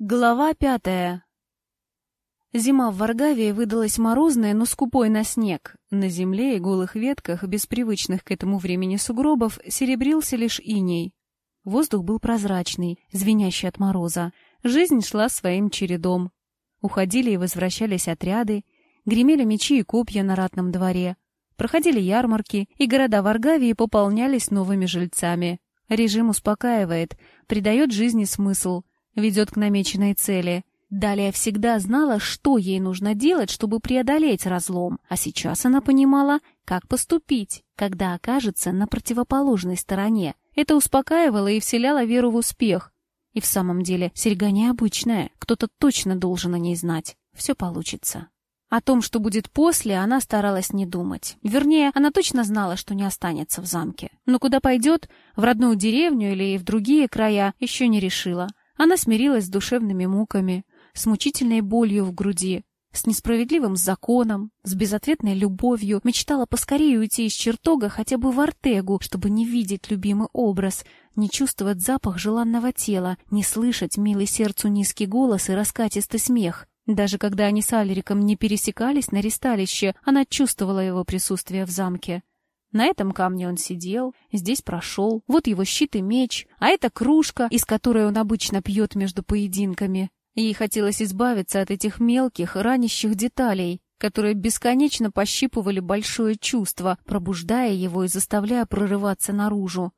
Глава пятая. Зима в Варгавии выдалась морозная, но скупой на снег. На земле и голых ветках, без привычных к этому времени сугробов, серебрился лишь иней. Воздух был прозрачный, звенящий от мороза. Жизнь шла своим чередом. Уходили и возвращались отряды, гремели мечи и копья на ратном дворе. Проходили ярмарки, и города Варгавии пополнялись новыми жильцами. Режим успокаивает, придает жизни смысл — ведет к намеченной цели. Далее всегда знала, что ей нужно делать, чтобы преодолеть разлом, а сейчас она понимала, как поступить, когда окажется на противоположной стороне. Это успокаивало и вселяло веру в успех. И в самом деле серьга необычная, кто-то точно должен о ней знать. Все получится. О том, что будет после, она старалась не думать. Вернее, она точно знала, что не останется в замке. Но куда пойдет, в родную деревню или в другие края, еще не решила. Она смирилась с душевными муками, с мучительной болью в груди, с несправедливым законом, с безответной любовью, мечтала поскорее уйти из чертога хотя бы в Артегу, чтобы не видеть любимый образ, не чувствовать запах желанного тела, не слышать милый сердцу низкий голос и раскатистый смех. Даже когда они с Альриком не пересекались на ристалище, она чувствовала его присутствие в замке. На этом камне он сидел, здесь прошел, вот его щит и меч, а это кружка, из которой он обычно пьет между поединками. Ей хотелось избавиться от этих мелких, ранящих деталей, которые бесконечно пощипывали большое чувство, пробуждая его и заставляя прорываться наружу.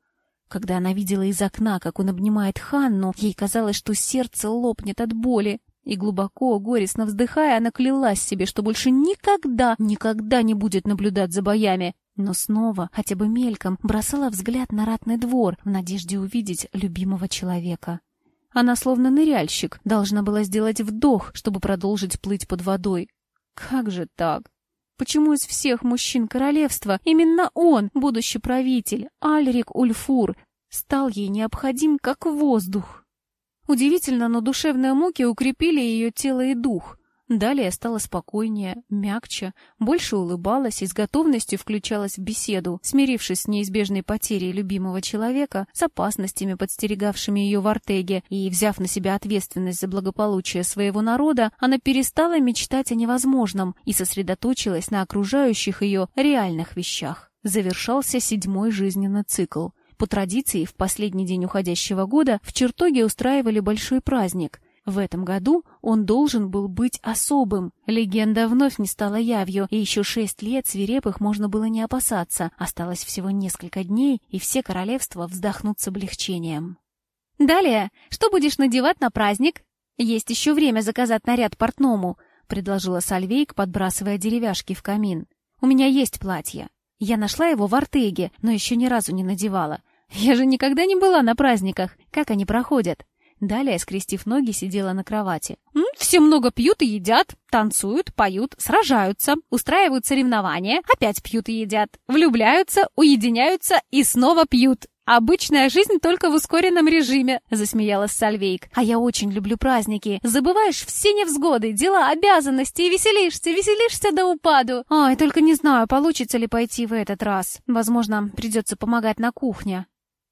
Когда она видела из окна, как он обнимает Ханну, ей казалось, что сердце лопнет от боли. И глубоко, горестно вздыхая, она клялась себе, что больше никогда, никогда не будет наблюдать за боями, но снова, хотя бы мельком, бросала взгляд на ратный двор в надежде увидеть любимого человека. Она, словно ныряльщик, должна была сделать вдох, чтобы продолжить плыть под водой. Как же так? Почему из всех мужчин королевства именно он, будущий правитель, Альрик Ульфур, стал ей необходим как воздух? Удивительно, но душевные муки укрепили ее тело и дух. Далее стала спокойнее, мягче, больше улыбалась и с готовностью включалась в беседу, смирившись с неизбежной потерей любимого человека, с опасностями, подстерегавшими ее в Артеге, и, взяв на себя ответственность за благополучие своего народа, она перестала мечтать о невозможном и сосредоточилась на окружающих ее реальных вещах. Завершался седьмой жизненный цикл. По традиции, в последний день уходящего года в чертоге устраивали большой праздник — в этом году он должен был быть особым. Легенда вновь не стала явью, и еще шесть лет свирепых можно было не опасаться. Осталось всего несколько дней, и все королевства вздохнут с облегчением. «Далее, что будешь надевать на праздник? Есть еще время заказать наряд портному», — предложила Сальвейк, подбрасывая деревяшки в камин. «У меня есть платье. Я нашла его в Артеге, но еще ни разу не надевала. Я же никогда не была на праздниках. Как они проходят?» Далее, скрестив ноги, сидела на кровати. «Все много пьют и едят, танцуют, поют, сражаются, устраивают соревнования, опять пьют и едят, влюбляются, уединяются и снова пьют. «Обычная жизнь только в ускоренном режиме», — засмеялась Сальвейк. «А я очень люблю праздники. Забываешь все невзгоды, дела, обязанности и веселишься, веселишься до упаду. Ой, только не знаю, получится ли пойти в этот раз. Возможно, придется помогать на кухне».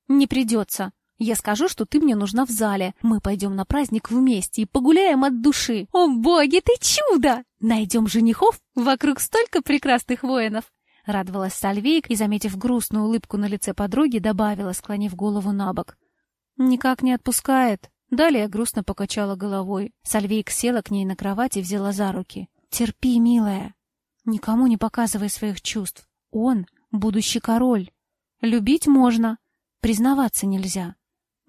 «Не придется», я скажу, что ты мне нужна в зале. Мы пойдем на праздник вместе и погуляем от души. О, боги, ты чудо! Найдем женихов? Вокруг столько прекрасных воинов!» Радовалась Сальвейк и, заметив грустную улыбку на лице подруги, добавила, склонив голову на бок. «Никак не отпускает». Далее грустно покачала головой. Сальвейк села к ней на кровать и взяла за руки. «Терпи, милая. Никому не показывай своих чувств. Он — будущий король. Любить можно, признаваться нельзя.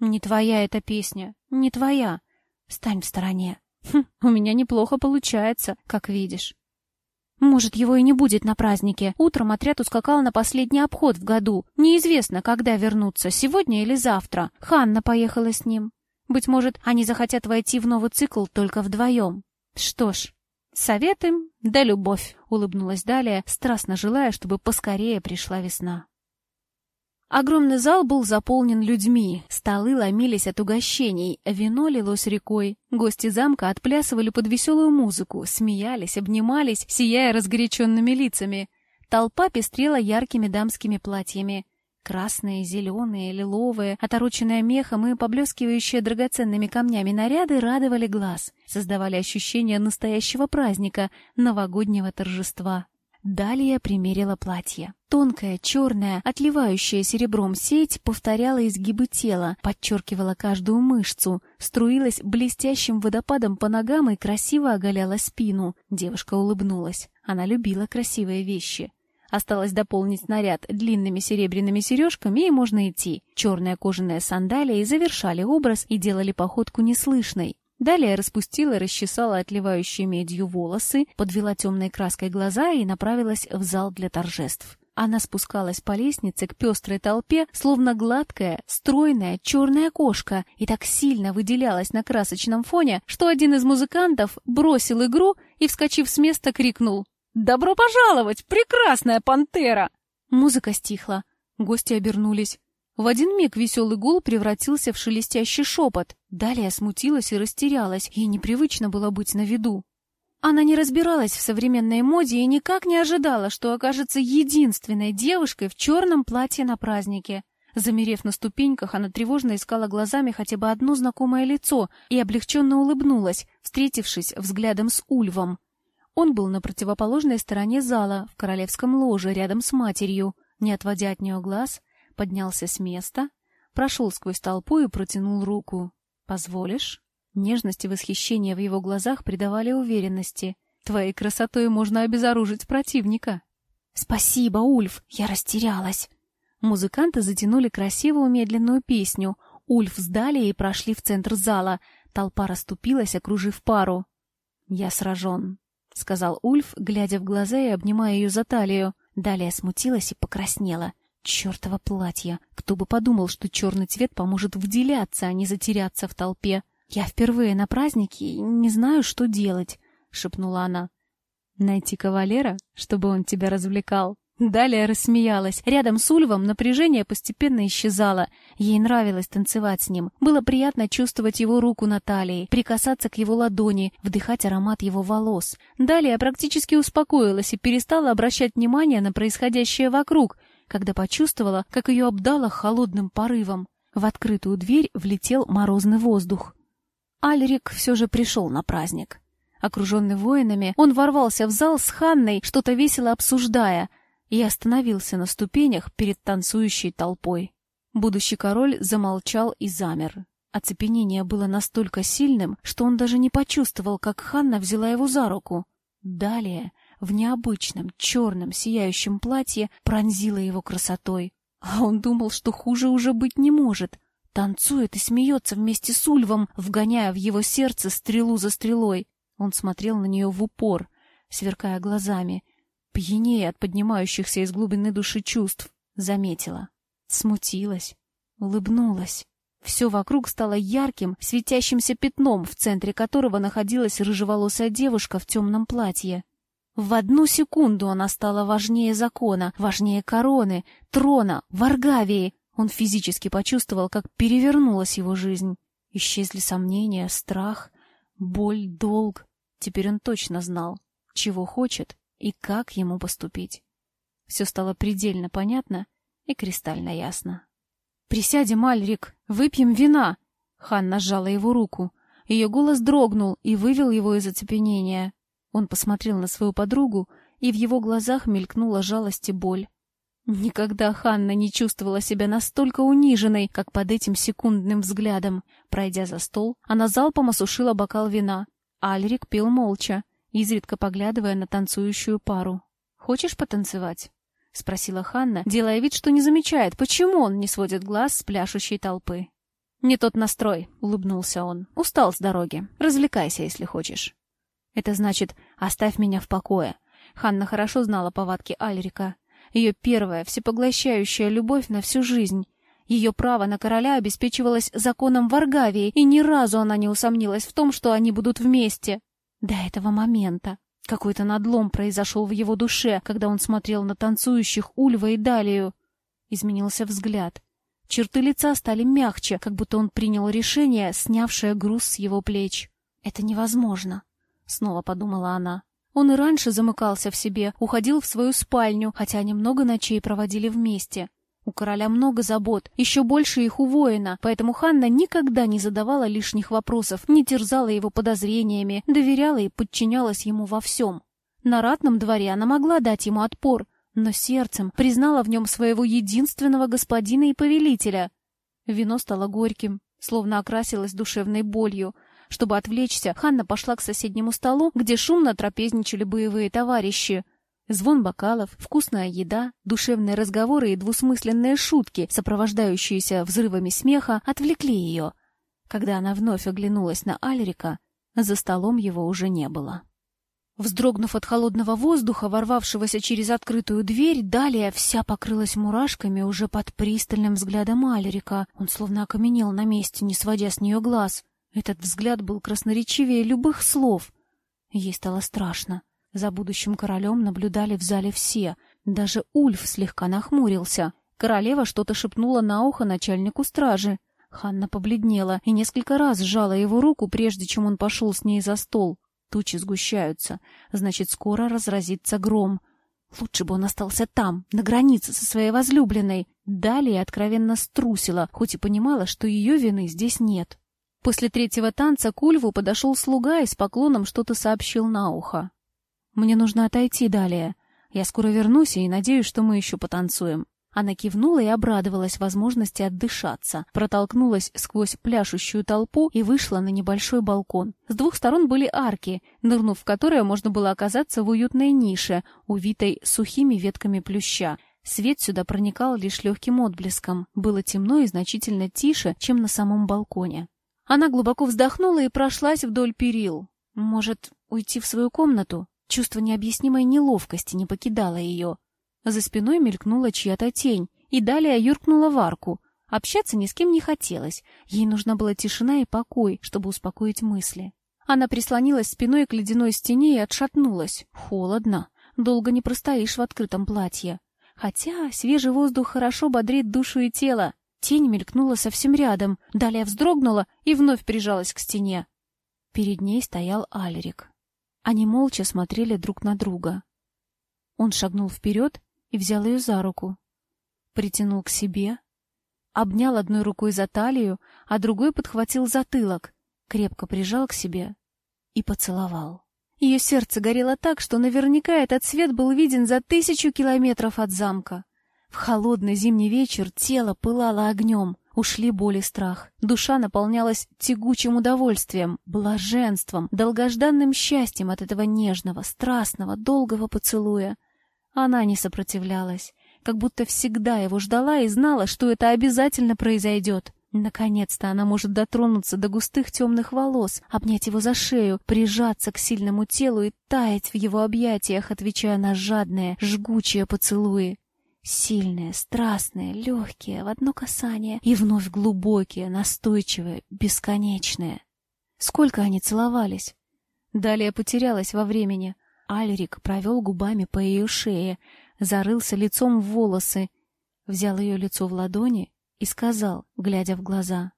«Не твоя эта песня, не твоя. Стань в стороне. Хм, у меня неплохо получается, как видишь». Может, его и не будет на празднике. Утром отряд ускакал на последний обход в году. Неизвестно, когда вернуться, сегодня или завтра. Ханна поехала с ним. Быть может, они захотят войти в новый цикл только вдвоем. Что ж, совет им да любовь, улыбнулась Далия, страстно желая, чтобы поскорее пришла весна. Огромный зал был заполнен людьми, столы ломились от угощений, вино лилось рекой. Гости замка отплясывали под веселую музыку, смеялись, обнимались, сияя разгоряченными лицами. Толпа пестрела яркими дамскими платьями. Красные, зеленые, лиловые, отороченные мехом и поблескивающие драгоценными камнями наряды радовали глаз, создавали ощущение настоящего праздника, новогоднего торжества. Далее примерила платье. Тонкая, черная, отливающая серебром сеть повторяла изгибы тела, подчеркивала каждую мышцу, струилась блестящим водопадом по ногам и красиво оголяла спину. Девушка улыбнулась. Она любила красивые вещи. Осталось дополнить наряд длинными серебряными сережками, и можно идти. Черные кожаные сандалии завершали образ и делали походку неслышной. Далее распустила и расчесала отливающие медью волосы, подвела темной краской глаза и направилась в зал для торжеств. Она спускалась по лестнице к пестрой толпе, словно гладкая, стройная черная кошка, и так сильно выделялась на красочном фоне, что один из музыкантов бросил игру и, вскочив с места, крикнул «Добро пожаловать, прекрасная пантера!» Музыка стихла. Гости обернулись. В один миг веселый гул превратился в шелестящий шепот. Далее смутилась и растерялась, ей непривычно было быть на виду. Она не разбиралась в современной моде и никак не ожидала, что окажется единственной девушкой в черном платье на празднике. Замерев на ступеньках, она тревожно искала глазами хотя бы одно знакомое лицо и облегченно улыбнулась, встретившись взглядом с Ульвом. Он был на противоположной стороне зала, в королевском ложе, рядом с матерью. Не отводя от нее глаз, поднялся с места, прошел сквозь толпу и протянул руку. «Позволишь?» Нежность и восхищение в его глазах придавали уверенности. «Твоей красотой можно обезоружить противника». «Спасибо, Ульф, я растерялась». Музыканты затянули красивую медленную песню. Ульф сдали и прошли в центр зала. Толпа расступилась, окружив пару. «Я сражен», — сказал Ульф, глядя в глаза и обнимая ее за талию. Далее смутилась и покраснела. Чёртово платье! Кто бы подумал, что черный цвет поможет выделяться, а не затеряться в толпе. Я впервые на празднике и не знаю, что делать, — шепнула она. Найти кавалера, чтобы он тебя развлекал. Далее рассмеялась. Рядом с Ульвом напряжение постепенно исчезало. Ей нравилось танцевать с ним. Было приятно чувствовать его руку на талии, прикасаться к его ладони, вдыхать аромат его волос. Далее практически успокоилась и перестала обращать внимание на происходящее вокруг, когда почувствовала, как ее обдало холодным порывом. В открытую дверь влетел морозный воздух. Альрик все же пришел на праздник. Окруженный воинами, он ворвался в зал с Ханной, что-то весело обсуждая — и остановился на ступенях перед танцующей толпой. Будущий король замолчал и замер. Оцепенение было настолько сильным, что он даже не почувствовал, как Ханна взяла его за руку. Далее, в необычном черном сияющем платье, пронзила его красотой. А он думал, что хуже уже быть не может. Танцует и смеется вместе с Ульвом, вгоняя в его сердце стрелу за стрелой. Он смотрел на нее в упор, сверкая глазами, пьянее от поднимающихся из глубины души чувств, заметила. Смутилась, улыбнулась. Все вокруг стало ярким, светящимся пятном, в центре которого находилась рыжеволосая девушка в темном платье. В одну секунду она стала важнее закона, важнее короны, трона, Варгавии. Он физически почувствовал, как перевернулась его жизнь. Исчезли сомнения, страх, боль, долг. Теперь он точно знал, чего хочет и как ему поступить. Все стало предельно понятно и кристально ясно. «Присядем, Альрик, выпьем вина!» Ханна сжала его руку. Ее голос дрогнул и вывел его из оцепенения. Он посмотрел на свою подругу, и в его глазах мелькнула жалость и боль. Никогда Ханна не чувствовала себя настолько униженной, как под этим секундным взглядом. Пройдя за стол, она залпом осушила бокал вина. Альрик пил молча, изредка поглядывая на танцующую пару. «Хочешь потанцевать?» — спросила Ханна, делая вид, что не замечает, почему он не сводит глаз с пляшущей толпы. «Не тот настрой», — улыбнулся он. «Устал с дороги. Развлекайся, если хочешь». «Это значит, оставь меня в покое». Ханна хорошо знала повадки Альрика. Ее первая, всепоглощающая любовь на всю жизнь. Ее право на короля обеспечивалось законом Варгавии, и ни разу она не усомнилась в том, что они будут вместе. До этого момента. Какой-то надлом произошел в его душе, когда он смотрел на танцующих Ульва и Далию. Изменился взгляд. Черты лица стали мягче, как будто он принял решение, снявшее груз с его плеч. «Это невозможно», — снова подумала она. Он и раньше замыкался в себе, уходил в свою спальню, хотя они много ночей проводили вместе. У короля много забот, еще больше их у воина, поэтому Ханна никогда не задавала лишних вопросов, не терзала его подозрениями, доверяла и подчинялась ему во всем. На ратном дворе она могла дать ему отпор, но сердцем признала в нем своего единственного господина и повелителя. Вино стало горьким, словно окрасилось душевной болью. Чтобы отвлечься, Ханна пошла к соседнему столу, где шумно трапезничали боевые товарищи. Звон бокалов, вкусная еда, душевные разговоры и двусмысленные шутки, сопровождающиеся взрывами смеха, отвлекли ее. Когда она вновь оглянулась на Альрика, за столом его уже не было. Вздрогнув от холодного воздуха, ворвавшегося через открытую дверь, далее вся покрылась мурашками уже под пристальным взглядом Альрика. Он словно окаменел на месте, не сводя с нее глаз. Этот взгляд был красноречивее любых слов. Ей стало страшно. За будущим королем наблюдали в зале все. Даже Ульф слегка нахмурился. Королева что-то шепнула на ухо начальнику стражи. Ханна побледнела и несколько раз сжала его руку, прежде чем он пошел с ней за стол. Тучи сгущаются. Значит, скоро разразится гром. Лучше бы он остался там, на границе со своей возлюбленной. Далее откровенно струсила, хоть и понимала, что ее вины здесь нет. После третьего танца к Ульву подошел слуга и с поклоном что-то сообщил на ухо. Мне нужно отойти далее. Я скоро вернусь и надеюсь, что мы еще потанцуем. Она кивнула и обрадовалась возможности отдышаться, протолкнулась сквозь пляшущую толпу и вышла на небольшой балкон. С двух сторон были арки, нырнув в которые можно было оказаться в уютной нише, увитой сухими ветками плюща. Свет сюда проникал лишь легким отблеском. Было темно и значительно тише, чем на самом балконе. Она глубоко вздохнула и прошлась вдоль перил. Может, уйти в свою комнату? Чувство необъяснимой неловкости не покидало ее. За спиной мелькнула чья-то тень, и далее юркнула в арку. Общаться ни с кем не хотелось. Ей нужна была тишина и покой, чтобы успокоить мысли. Она прислонилась спиной к ледяной стене и отшатнулась. Холодно. Долго не простоишь в открытом платье. Хотя свежий воздух хорошо бодрит душу и тело. Тень мелькнула совсем рядом, далее вздрогнула и вновь прижалась к стене. Перед ней стоял Альрик. Они молча смотрели друг на друга. Он шагнул вперед и взял ее за руку. Притянул к себе, обнял одной рукой за талию, а другой подхватил затылок, крепко прижал к себе и поцеловал. Ее сердце горело так, что наверняка этот свет был виден за тысячу километров от замка. В холодный зимний вечер тело пылало огнем. Ушли боль и страх. Душа наполнялась тягучим удовольствием, блаженством, долгожданным счастьем от этого нежного, страстного, долгого поцелуя. Она не сопротивлялась, как будто всегда его ждала и знала, что это обязательно произойдет. Наконец-то она может дотронуться до густых темных волос, обнять его за шею, прижаться к сильному телу и таять в его объятиях, отвечая на жадные, жгучие поцелуи. Сильные, страстные, легкие, в одно касание, и вновь глубокие, настойчивые, бесконечные. Сколько они целовались? Далее потерялась во времени. Альрик провел губами по ее шее, зарылся лицом в волосы, взял ее лицо в ладони и сказал, глядя в глаза,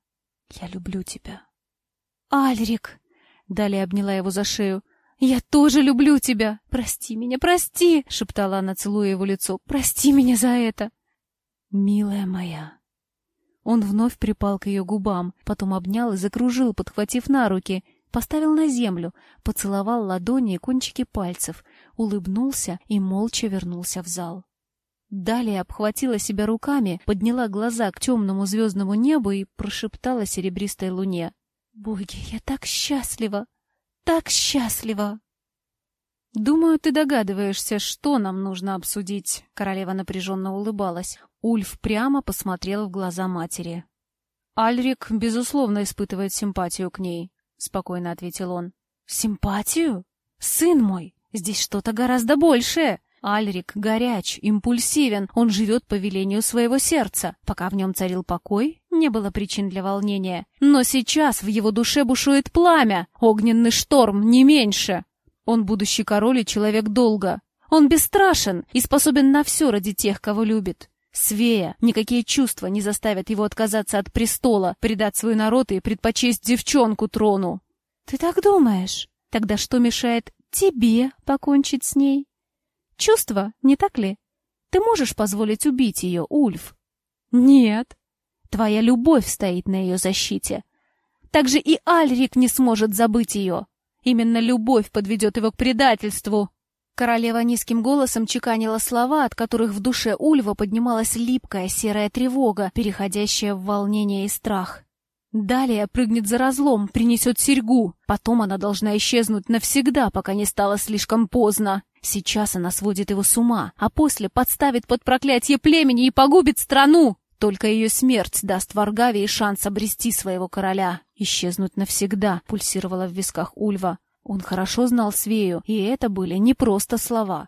«Я люблю тебя». «Альрик!» Далее обняла его за шею. «Я тоже люблю тебя! Прости меня, прости!» — шептала она, целуя его лицо. «Прости меня за это!» «Милая моя!» Он вновь припал к ее губам, потом обнял и закружил, подхватив на руки, поставил на землю, поцеловал ладони и кончики пальцев, улыбнулся и молча вернулся в зал. Далее обхватила себя руками, подняла глаза к темному звездному небу и прошептала серебристой луне. «Боги, я так счастлива! Так счастлива!» «Думаю, ты догадываешься, что нам нужно обсудить», — королева напряженно улыбалась. Ульф прямо посмотрел в глаза матери. «Альрик, безусловно, испытывает симпатию к ней», — спокойно ответил он. «Симпатию? Сын мой, здесь что-то гораздо большее!» Альрик горяч, импульсивен, он живет по велению своего сердца. Пока в нем царил покой, не было причин для волнения. Но сейчас в его душе бушует пламя, огненный шторм, не меньше. Он будущий король и человек долга. Он бесстрашен и способен на все ради тех, кого любит. Свея, никакие чувства не заставят его отказаться от престола, предать свой народ и предпочесть девчонку трону. Ты так думаешь? Тогда что мешает тебе покончить с ней? Чувство, не так ли? Ты можешь позволить убить ее, Ульф? Нет. Твоя любовь стоит на ее защите. Также и Альрик не сможет забыть ее. Именно любовь подведет его к предательству. Королева низким голосом чеканила слова, от которых в душе Ульва поднималась липкая серая тревога, переходящая в волнение и страх. Далее прыгнет за разлом, принесет серьгу. Потом она должна исчезнуть навсегда, пока не стало слишком поздно. Сейчас она сводит его с ума, а после подставит под проклятие племени и погубит страну. Только ее смерть даст Варгавии шанс обрести своего короля. Исчезнуть навсегда, пульсировала в висках Ульва. Он хорошо знал Свею, и это были не просто слова.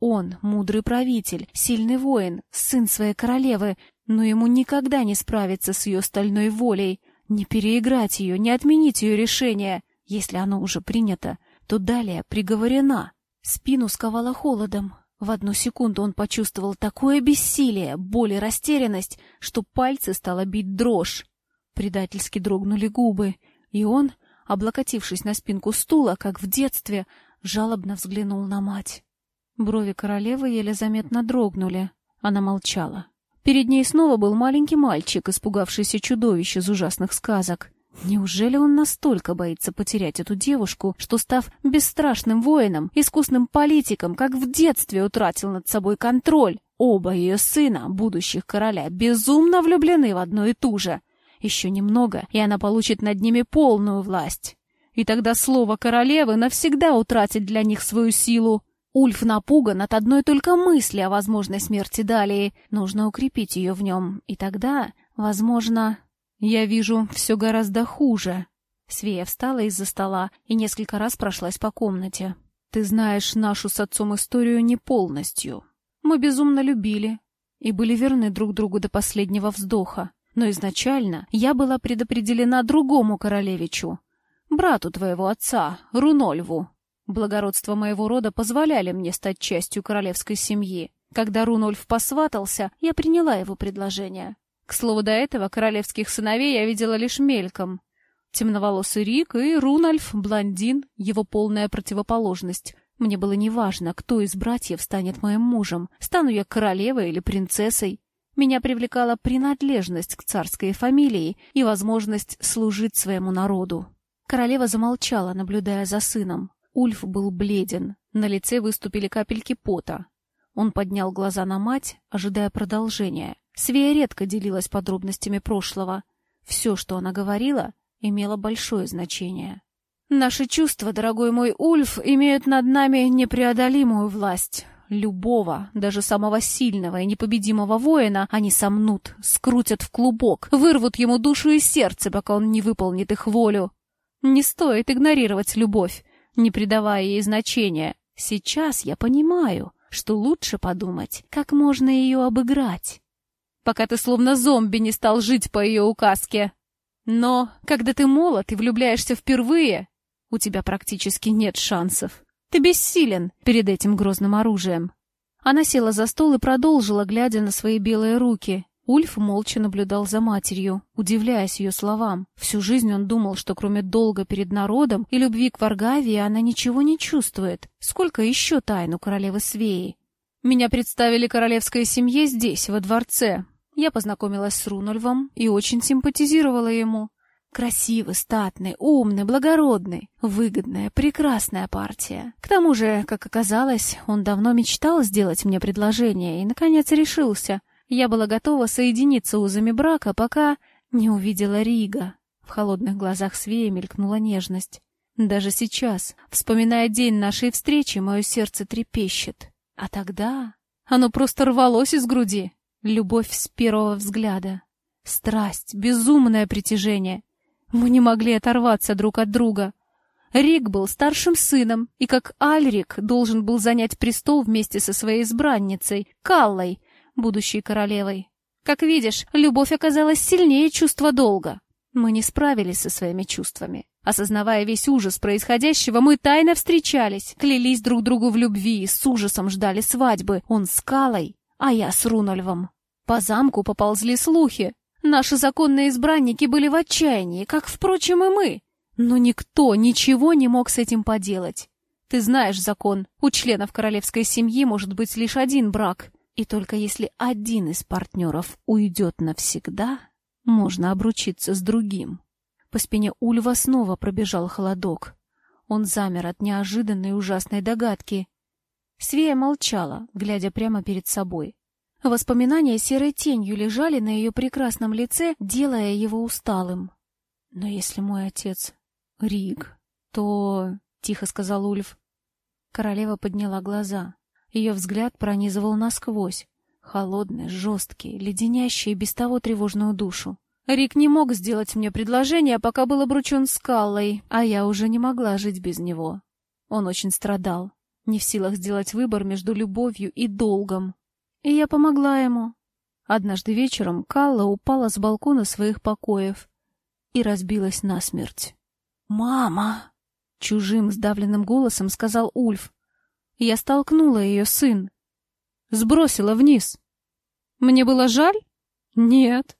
Он — мудрый правитель, сильный воин, сын своей королевы, но ему никогда не справиться с ее стальной волей, не переиграть ее, не отменить ее решение. Если оно уже принято, то далее приговорена. Спину сковало холодом. В одну секунду он почувствовал такое бессилие, боль и растерянность, что пальцы стало бить дрожь. Предательски дрогнули губы, и он облокотившись на спинку стула, как в детстве, жалобно взглянул на мать. Брови королевы еле заметно дрогнули. Она молчала. Перед ней снова был маленький мальчик, испугавшийся чудовищ из ужасных сказок. Неужели он настолько боится потерять эту девушку, что, став бесстрашным воином, искусным политиком, как в детстве утратил над собой контроль? Оба ее сына, будущих короля, безумно влюблены в одно и ту же — еще немного, и она получит над ними полную власть. И тогда слово королевы навсегда утратит для них свою силу. Ульф напуган от одной только мысли о возможной смерти Далии. Нужно укрепить ее в нем, и тогда, возможно... Я вижу все гораздо хуже. Свея встала из-за стола и несколько раз прошлась по комнате. Ты знаешь нашу с отцом историю не полностью. Мы безумно любили и были верны друг другу до последнего вздоха. Но изначально я была предопределена другому королевичу, брату твоего отца, Рунольву. Благородство моего рода позволяли мне стать частью королевской семьи. Когда Рунольф посватался, я приняла его предложение. К слову, до этого королевских сыновей я видела лишь мельком. Темноволосый Рик и Рунольф, блондин, его полная противоположность. Мне было неважно, кто из братьев станет моим мужем, стану я королевой или принцессой. Меня привлекала принадлежность к царской фамилии и возможность служить своему народу. Королева замолчала, наблюдая за сыном. Ульф был бледен, на лице выступили капельки пота. Он поднял глаза на мать, ожидая продолжения. Свея редко делилась подробностями прошлого. Все, что она говорила, имело большое значение. «Наши чувства, дорогой мой Ульф, имеют над нами непреодолимую власть. Любого, даже самого сильного и непобедимого воина они сомнут, скрутят в клубок, вырвут ему душу и сердце, пока он не выполнит их волю. Не стоит игнорировать любовь, не придавая ей значения. Сейчас я понимаю, что лучше подумать, как можно ее обыграть. Пока ты словно зомби не стал жить по ее указке. Но, когда ты молод и влюбляешься впервые, у тебя практически нет шансов. Ты бессилен перед этим грозным оружием. Она села за стол и продолжила, глядя на свои белые руки. Ульф молча наблюдал за матерью, удивляясь ее словам. Всю жизнь он думал, что кроме долга перед народом и любви к Варгавии она ничего не чувствует. Сколько еще тайн у королевы Свеи? Меня представили королевской семье здесь, во дворце. Я познакомилась с Рунольвом и очень симпатизировала ему. Красивый, статный, умный, благородный. Выгодная, прекрасная партия. К тому же, как оказалось, он давно мечтал сделать мне предложение и, наконец, решился. Я была готова соединиться узами брака, пока не увидела Рига. В холодных глазах Свея мелькнула нежность. Даже сейчас, вспоминая день нашей встречи, мое сердце трепещет. А тогда оно просто рвалось из груди. Любовь с первого взгляда. Страсть, безумное притяжение — мы не могли оторваться друг от друга. Рик был старшим сыном, и как Альрик должен был занять престол вместе со своей избранницей, Каллой, будущей королевой. Как видишь, любовь оказалась сильнее чувства долга. Мы не справились со своими чувствами. Осознавая весь ужас происходящего, мы тайно встречались, клялись друг другу в любви и с ужасом ждали свадьбы. Он с Калой, а я с Рунольвом. По замку поползли слухи. Наши законные избранники были в отчаянии, как, впрочем, и мы. Но никто ничего не мог с этим поделать. Ты знаешь закон. У членов королевской семьи может быть лишь один брак. И только если один из партнеров уйдет навсегда, можно обручиться с другим. По спине Ульва снова пробежал холодок. Он замер от неожиданной ужасной догадки. Свея молчала, глядя прямо перед собой. Воспоминания серой тенью лежали на ее прекрасном лице, делая его усталым. «Но если мой отец — Рик, то...» — тихо сказал Ульф. Королева подняла глаза. Ее взгляд пронизывал насквозь. Холодный, жесткий, леденящий без того тревожную душу. Рик не мог сделать мне предложение, пока был обручен с Каллой, а я уже не могла жить без него. Он очень страдал, не в силах сделать выбор между любовью и долгом. И я помогла ему. Однажды вечером Калла упала с балкона своих покоев и разбилась насмерть. «Мама!» — чужим сдавленным голосом сказал Ульф. Я столкнула ее, сын. Сбросила вниз. Мне было жаль? Нет.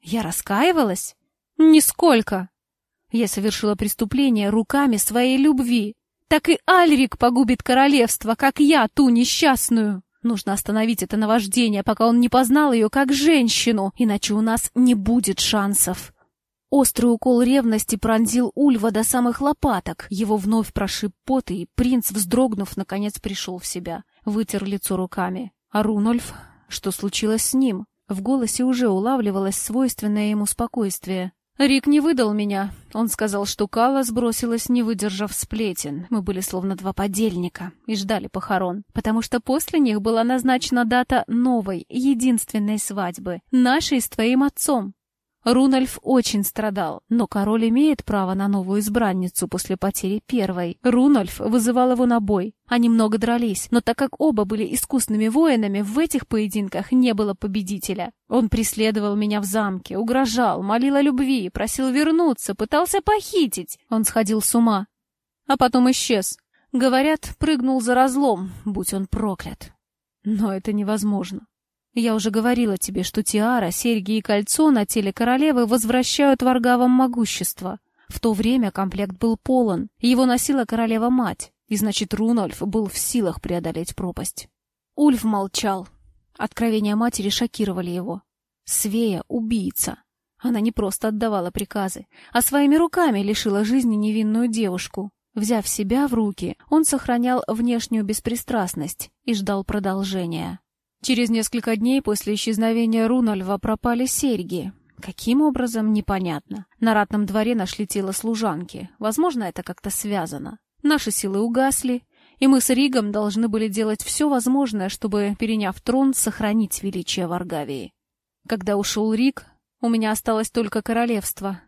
Я раскаивалась? Нисколько. Я совершила преступление руками своей любви. Так и Альрик погубит королевство, как я, ту несчастную. Нужно остановить это наваждение, пока он не познал ее как женщину, иначе у нас не будет шансов. Острый укол ревности пронзил Ульва до самых лопаток. Его вновь прошиб пот, и принц, вздрогнув, наконец пришел в себя. Вытер лицо руками. А Рунольф? Что случилось с ним? В голосе уже улавливалось свойственное ему спокойствие. «Рик не выдал меня. Он сказал, что Кала сбросилась, не выдержав сплетен. Мы были словно два подельника и ждали похорон, потому что после них была назначена дата новой, единственной свадьбы, нашей с твоим отцом. Рунальф очень страдал, но король имеет право на новую избранницу после потери первой. Рунальф вызывал его на бой. Они много дрались, но так как оба были искусными воинами, в этих поединках не было победителя. Он преследовал меня в замке, угрожал, молил о любви, просил вернуться, пытался похитить. Он сходил с ума. А потом исчез. Говорят, прыгнул за разлом, будь он проклят. Но это невозможно. Я уже говорила тебе, что тиара, серьги и кольцо на теле королевы возвращают варгавам могущество. В то время комплект был полон, его носила королева-мать, и значит, Рунольф был в силах преодолеть пропасть. Ульф молчал. Откровения матери шокировали его. Свея — убийца. Она не просто отдавала приказы, а своими руками лишила жизни невинную девушку. Взяв себя в руки, он сохранял внешнюю беспристрастность и ждал продолжения. Через несколько дней после исчезновения Рунальва пропали серьги. Каким образом, непонятно. На ратном дворе нашли тело служанки. Возможно, это как-то связано. Наши силы угасли, и мы с Ригом должны были делать все возможное, чтобы, переняв трон, сохранить величие Варгавии. Когда ушел Риг, у меня осталось только королевство.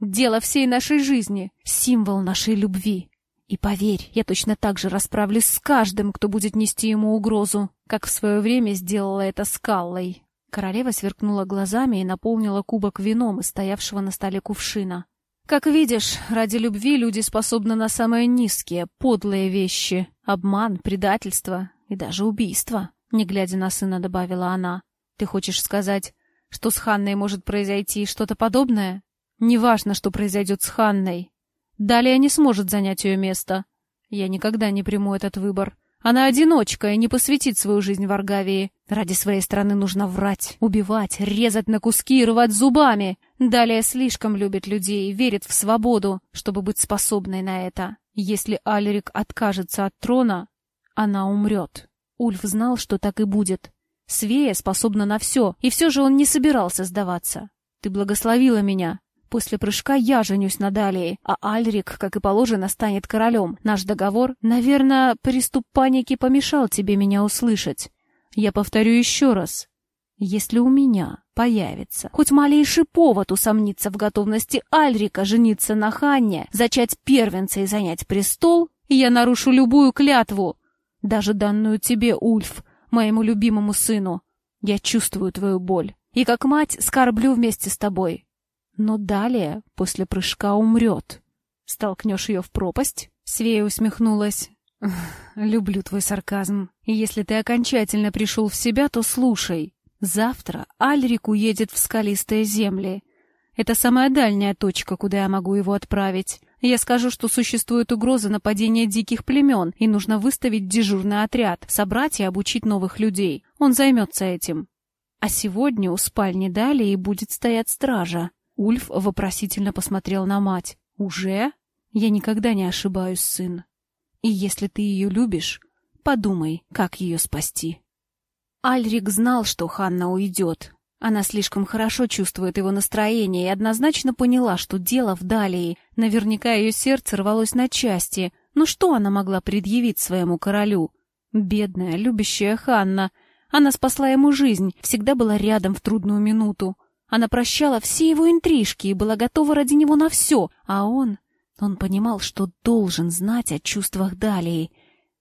Дело всей нашей жизни, символ нашей любви. И поверь, я точно так же расправлюсь с каждым, кто будет нести ему угрозу, как в свое время сделала это с Каллой. Королева сверкнула глазами и наполнила кубок вином из стоявшего на столе кувшина. «Как видишь, ради любви люди способны на самые низкие, подлые вещи. Обман, предательство и даже убийство», — не глядя на сына, добавила она. «Ты хочешь сказать, что с Ханной может произойти что-то подобное? Неважно, что произойдет с Ханной. Далее не сможет занять ее место. Я никогда не приму этот выбор. Она одиночка и не посвятит свою жизнь в Аргавии. Ради своей страны нужно врать, убивать, резать на куски и рвать зубами. Далее слишком любит людей и верит в свободу, чтобы быть способной на это. Если Алерик откажется от трона, она умрет. Ульф знал, что так и будет. Свея способна на все, и все же он не собирался сдаваться. «Ты благословила меня», После прыжка я женюсь на Далии, а Альрик, как и положено, станет королем. Наш договор, наверное, приступ паники помешал тебе меня услышать. Я повторю еще раз. Если у меня появится хоть малейший повод усомниться в готовности Альрика жениться на Ханне, зачать первенца и занять престол, я нарушу любую клятву, даже данную тебе, Ульф, моему любимому сыну. Я чувствую твою боль, и как мать скорблю вместе с тобой. Но далее, после прыжка, умрет. Столкнешь ее в пропасть? Свея усмехнулась. «Люблю твой сарказм. И если ты окончательно пришел в себя, то слушай. Завтра Альрик уедет в скалистые земли. Это самая дальняя точка, куда я могу его отправить. Я скажу, что существует угроза нападения диких племен, и нужно выставить дежурный отряд, собрать и обучить новых людей. Он займется этим. А сегодня у спальни Далии будет стоять стража. Ульф вопросительно посмотрел на мать. «Уже? Я никогда не ошибаюсь, сын. И если ты ее любишь, подумай, как ее спасти». Альрик знал, что Ханна уйдет. Она слишком хорошо чувствует его настроение и однозначно поняла, что дело в Далии. Наверняка ее сердце рвалось на части. Но что она могла предъявить своему королю? Бедная, любящая Ханна. Она спасла ему жизнь, всегда была рядом в трудную минуту. Она прощала все его интрижки и была готова ради него на все, а он... Он понимал, что должен знать о чувствах Далии,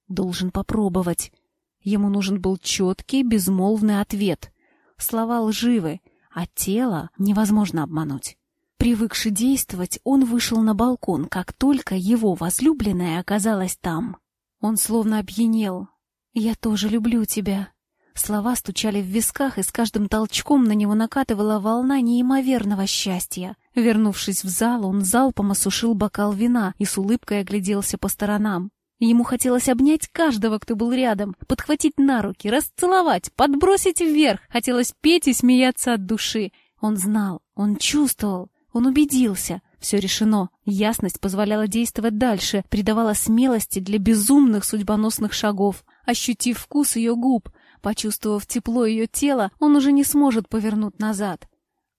должен попробовать. Ему нужен был четкий, безмолвный ответ. Слова лживы, а тело невозможно обмануть. Привыкший действовать, он вышел на балкон, как только его возлюбленная оказалась там. Он словно опьянел. «Я тоже люблю тебя», Слова стучали в висках, и с каждым толчком на него накатывала волна неимоверного счастья. Вернувшись в зал, он залпом осушил бокал вина и с улыбкой огляделся по сторонам. Ему хотелось обнять каждого, кто был рядом, подхватить на руки, расцеловать, подбросить вверх. Хотелось петь и смеяться от души. Он знал, он чувствовал, он убедился. Все решено. Ясность позволяла действовать дальше, придавала смелости для безумных судьбоносных шагов. Ощутив вкус ее губ, Почувствовав тепло ее тела, он уже не сможет повернуть назад.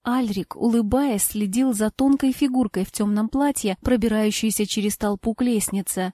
Альрик, улыбаясь, следил за тонкой фигуркой в темном платье, пробирающейся через толпу к лестнице.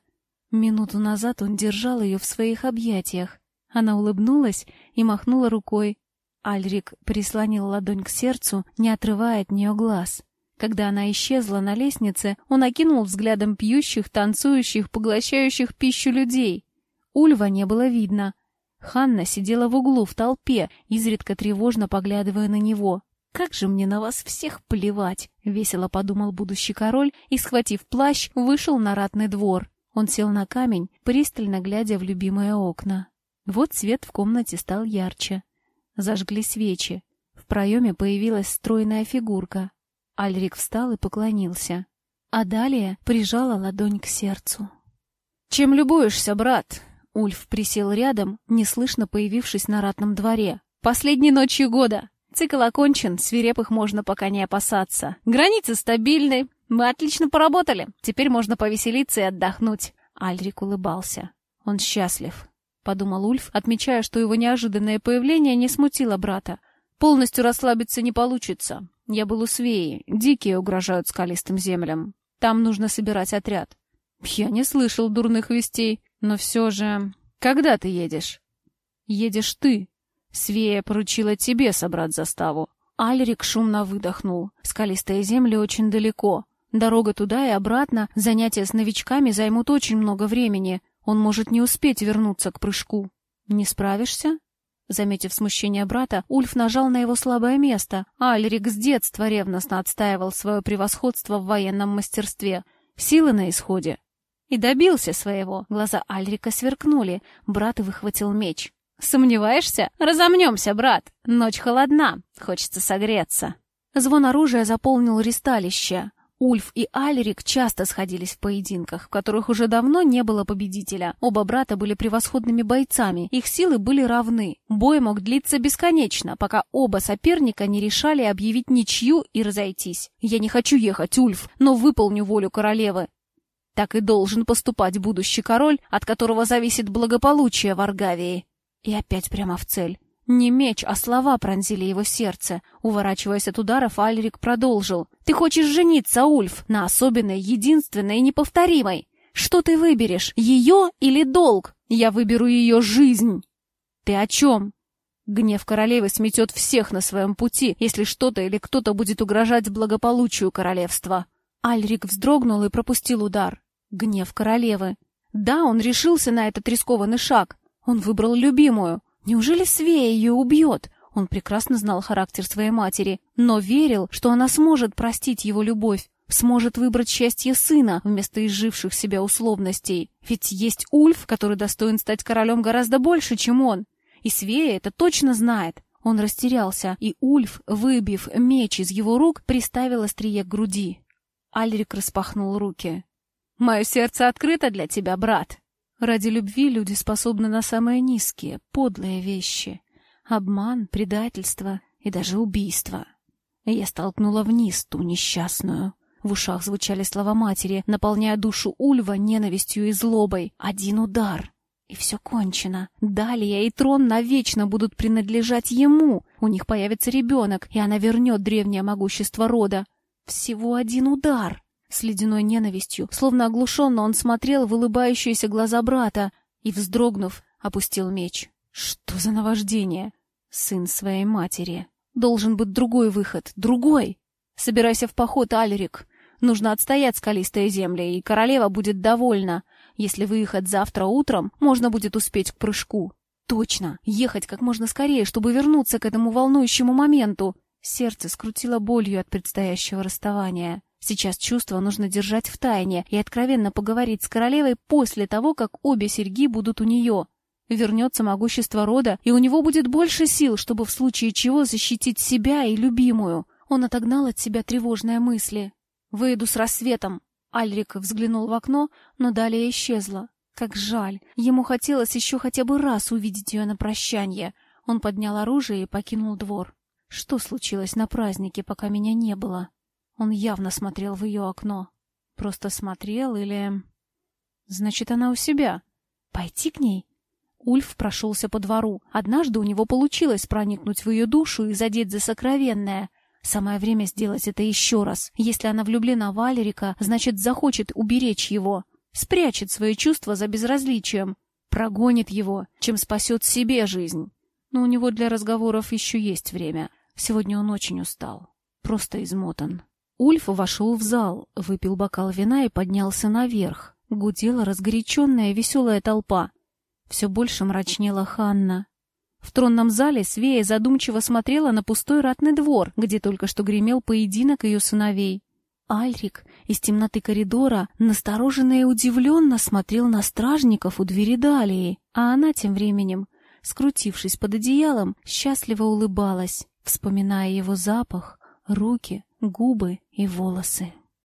Минуту назад он держал ее в своих объятиях. Она улыбнулась и махнула рукой. Альрик прислонил ладонь к сердцу, не отрывая от нее глаз. Когда она исчезла на лестнице, он окинул взглядом пьющих, танцующих, поглощающих пищу людей. Ульва не было видно. Ханна сидела в углу в толпе, изредка тревожно поглядывая на него. «Как же мне на вас всех плевать!» — весело подумал будущий король и, схватив плащ, вышел на ратный двор. Он сел на камень, пристально глядя в любимые окна. Вот свет в комнате стал ярче. Зажгли свечи. В проеме появилась стройная фигурка. Альрик встал и поклонился. А далее прижала ладонь к сердцу. «Чем любуешься, брат?» Ульф присел рядом, неслышно появившись на ратном дворе. «Последней ночью года! Цикл окончен, свирепых можно пока не опасаться. Границы стабильны, мы отлично поработали. Теперь можно повеселиться и отдохнуть». Альрик улыбался. «Он счастлив», — подумал Ульф, отмечая, что его неожиданное появление не смутило брата. «Полностью расслабиться не получится. Я был у Свеи. Дикие угрожают скалистым землям. Там нужно собирать отряд». «Я не слышал дурных вестей. Но все же... Когда ты едешь? Едешь ты. Свея поручила тебе собрать заставу. Альрик шумно выдохнул. Скалистые земли очень далеко. Дорога туда и обратно, занятия с новичками займут очень много времени. Он может не успеть вернуться к прыжку. Не справишься? Заметив смущение брата, Ульф нажал на его слабое место. Альрик с детства ревностно отстаивал свое превосходство в военном мастерстве. Силы на исходе. И добился своего. Глаза Альрика сверкнули. Брат выхватил меч. «Сомневаешься? Разомнемся, брат. Ночь холодна. Хочется согреться». Звон оружия заполнил ристалище. Ульф и Альрик часто сходились в поединках, в которых уже давно не было победителя. Оба брата были превосходными бойцами, их силы были равны. Бой мог длиться бесконечно, пока оба соперника не решали объявить ничью и разойтись. «Я не хочу ехать, Ульф, но выполню волю королевы. Так и должен поступать будущий король, от которого зависит благополучие в Аргавии. И опять прямо в цель. Не меч, а слова пронзили его сердце. Уворачиваясь от ударов, Альрик продолжил. «Ты хочешь жениться, Ульф, на особенной, единственной и неповторимой. Что ты выберешь, ее или долг? Я выберу ее жизнь». «Ты о чем?» Гнев королевы сметет всех на своем пути, если что-то или кто-то будет угрожать благополучию королевства. Альрик вздрогнул и пропустил удар. Гнев королевы. Да, он решился на этот рискованный шаг. Он выбрал любимую. Неужели Свея ее убьет? Он прекрасно знал характер своей матери, но верил, что она сможет простить его любовь, сможет выбрать счастье сына вместо изживших себя условностей. Ведь есть Ульф, который достоин стать королем гораздо больше, чем он. И Свея это точно знает. Он растерялся, и Ульф, выбив меч из его рук, приставил острие к груди. Альрик распахнул руки. Мое сердце открыто для тебя, брат. Ради любви люди способны на самые низкие, подлые вещи. Обман, предательство и даже убийство. Я столкнула вниз ту несчастную. В ушах звучали слова матери, наполняя душу Ульва ненавистью и злобой. Один удар. И все кончено. Далее и трон навечно будут принадлежать ему. У них появится ребенок, и она вернет древнее могущество рода. Всего один удар. С ледяной ненавистью, словно оглушенно, он смотрел в улыбающиеся глаза брата и, вздрогнув, опустил меч. Что за наваждение? Сын своей матери. Должен быть другой выход. Другой. Собирайся в поход, Альрик. Нужно отстоять скалистые земли, и королева будет довольна. Если выехать завтра утром, можно будет успеть к прыжку. Точно, ехать как можно скорее, чтобы вернуться к этому волнующему моменту. Сердце скрутило болью от предстоящего расставания. Сейчас чувство нужно держать в тайне и откровенно поговорить с королевой после того, как обе серьги будут у нее. Вернется могущество рода, и у него будет больше сил, чтобы в случае чего защитить себя и любимую. Он отогнал от себя тревожные мысли. «Выйду с рассветом». Альрик взглянул в окно, но далее исчезла. Как жаль. Ему хотелось еще хотя бы раз увидеть ее на прощание. Он поднял оружие и покинул двор. Что случилось на празднике, пока меня не было? Он явно смотрел в ее окно. Просто смотрел или... Значит, она у себя. Пойти к ней? Ульф прошелся по двору. Однажды у него получилось проникнуть в ее душу и задеть за сокровенное. Самое время сделать это еще раз. Если она влюблена в Алерика, значит, захочет уберечь его. Спрячет свои чувства за безразличием. Прогонит его, чем спасет себе жизнь. Но у него для разговоров еще есть время. Сегодня он очень устал. Просто измотан. Ульф вошел в зал, выпил бокал вина и поднялся наверх. Гудела разгоряченная веселая толпа. Все больше мрачнела Ханна. В тронном зале Свея задумчиво смотрела на пустой ратный двор, где только что гремел поединок ее сыновей. Альрик из темноты коридора настороженно и удивленно смотрел на стражников у двери Далии, а она тем временем, скрутившись под одеялом, счастливо улыбалась, вспоминая его запах, руки, губы и волосы.